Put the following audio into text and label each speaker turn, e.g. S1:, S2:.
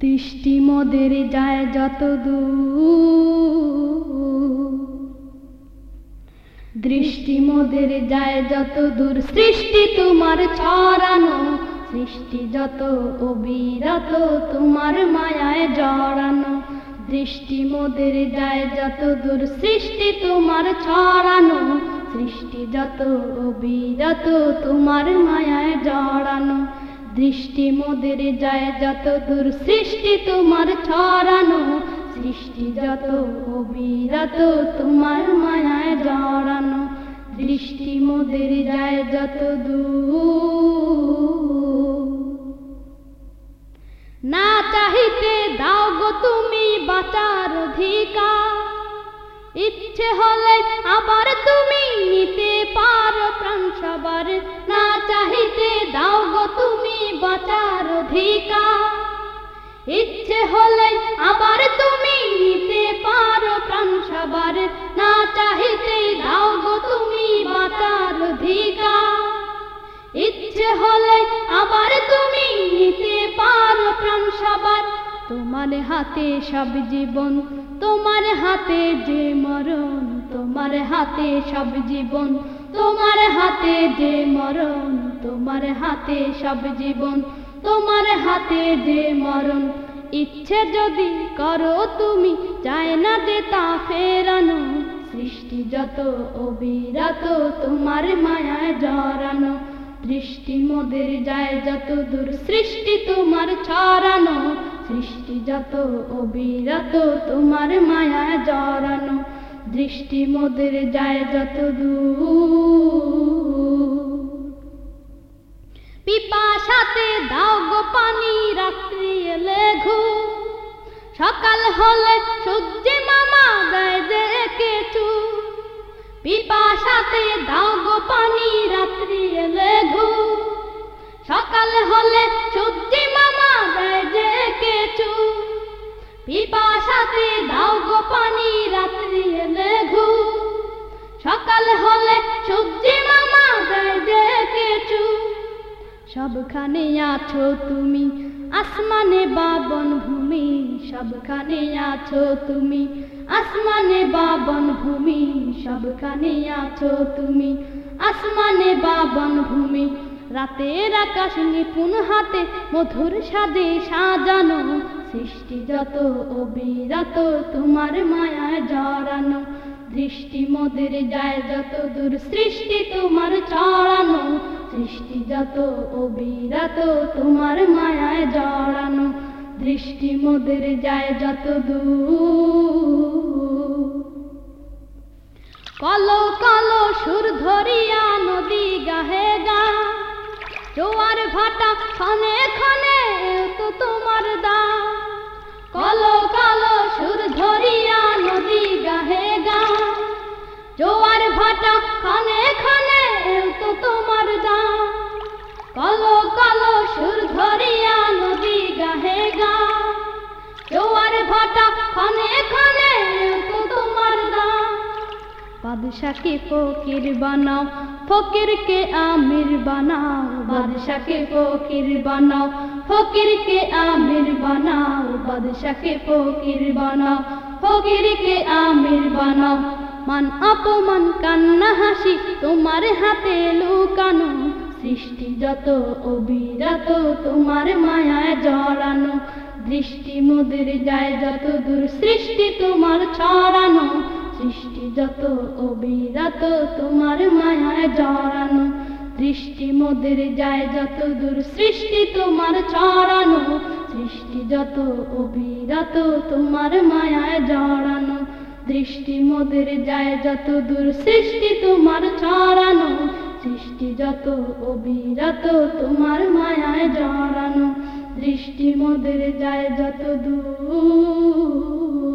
S1: দৃষ্টি মোদের যায় যত দৃষ্টি মোদের যায় যত দূর সৃষ্টি তোমার ছড়ানো। সৃষ্টি যত অবিরত, তোমার মায়ায় জড়ানো। দৃষ্টি মোদের যায় যত দূর সৃষ্টি তোমার ছড়ানো। সৃষ্টি যত অবিরত, তোমার মায়ায় জড়ানো। দৃষ্টি মোদের যায় যত দূর, সৃষ্টি তোমার ছড়ানো। সৃষ্টি যত অবিরত, তোমার মায়ায় জড়ানো। দৃষ্টি মোদের যায় যত দূর। না চাহিতে দাও গো তুমি বাঁচার অধিকার। ইচ্ছে হলে আবার তুমি নিতে পারো প্রাণ সবার। না চাহিতে দাও গো তুমি বাঁচার অধিকার। ইচ্ছে হলে আবার তুমি নিতে পারো প্রাণ সবার। না চাহিতে দাও গো তুমি বাঁচার অধিকার। ইচ্ছে হলে আবার তুমি নিতে পারো প্রাণ সবার। তোমার হাতে সব জীবন তোমার হাতে যে মরণ, তোমার হাতে সব জীবন। তোমার হাতে যে মরণ, তোমার হাতে সব জীবন। তোমার হাতে যে মরণ, ইচ্ছে যদি করো তুমি, চায় না যে তা ফেরানো। সৃষ্টি যত অবিরত, তোমার মায়ায় জড়ানো। দৃষ্টি মোদের যায় যত দূর, সৃষ্টি তোমার ছড়ানো। সৃষ্টি যত অবিরত তোমার মায়া জড়ানো। দৃষ্টি মোদের যায় যত দূর পিপাসাতে দাও গো পানি, রাত্রি এলে ঘু সকাল হলে সূর্যে মামা দেয় যে কেচু। পিপাসাতে দাও গো পানি সবখানে আছো তুমি। আসমানে বাবন ভূমি, সবখানে আছো তুমি। আসমানে বাবন ভূমি, সবখানে আছো তুমি। আসমানে বাবন ভূমি, রাতের আকাশ নিপুণ হাতে মধুর সাদে সাজানো। সৃষ্টি যত অবিরত, তোমার মায়ায় জড়ানো। দৃষ্টি মোদের যায় যত দূর, সৃষ্টি তোমার চড়ানো, সৃষ্টি যত অবিরত তোমার মায়ায় জড়ানো দৃষ্টি মোদের যায় যত দূর। কলো কলো সুর ধরিয়া নদী গাহে গা, জোয়ার ভাটা খনে খনে তো তোমার দা। কলো, কালো সুর ধরিয়া খনে খনে তো তোমার দা কলো কালো সুর ধরিয়া নদী গাহে গা জোয়ার ভাটা খনে খনে তো তোমার দা বাদশাকে ফকির বানাও, ফকিরকে আমির বানাও। বাদশাকে ফকির বানাও, ফকিরকে আমির বানাও। বাদশাকে ফকির বানাও, ফকিরকে আমির বানাও। মান অপমান, কান্না, হাসি, তোমার হাতে লুকানো। সৃষ্টি যত অবিরত, তোমার মায়ায় জড়ানো। দৃষ্টি মুদের যায় যত দূর, সৃষ্টি তোমার ছড়ানো। সৃষ্টি যত অবিরত, তোমার মায়ায় জড়ানো। দৃষ্টি মোদের যায় যত দূর, সৃষ্টি তোমার ছড়ানো। সৃষ্টি যত অবিরত, তোমার মায়ায় জড়ানো। দৃষ্টি মোদের যায় যত দূর, সৃষ্টি তোমার ছড়ানো, সৃষ্টি যত অবিরত তোমার মায়ায় জড়ানো দৃষ্টি মোদের যায় যত দূর।